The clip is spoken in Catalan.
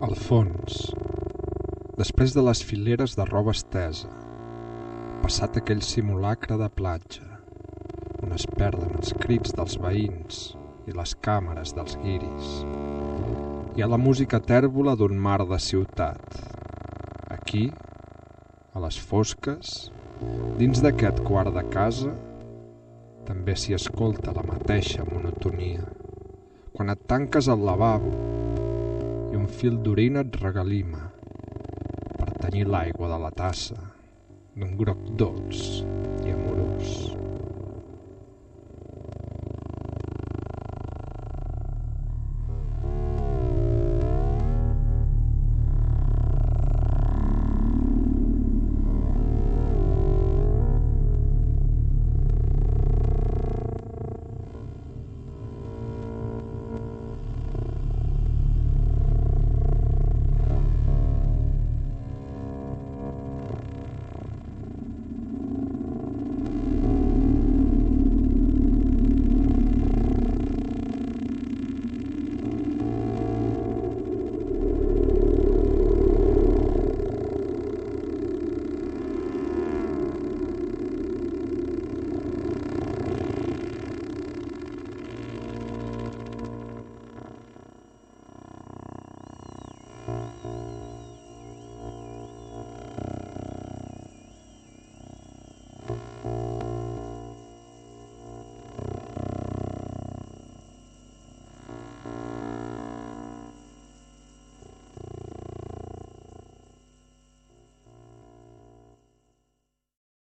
fons, després de les fileres de roba estesa, passat aquell simulacre de platja, on es perden els crits dels veïns i les càmeres dels guiris. Hi ha la música tèrbola d'un mar de ciutat. Aquí, a les fosques, dins d'aquest quart de casa, també s'hi escolta la mateixa monotonia. Quan et tanques al lavabo un fil d'orina et regalima per tenir l'aigua de la tassa d'un groc dolç.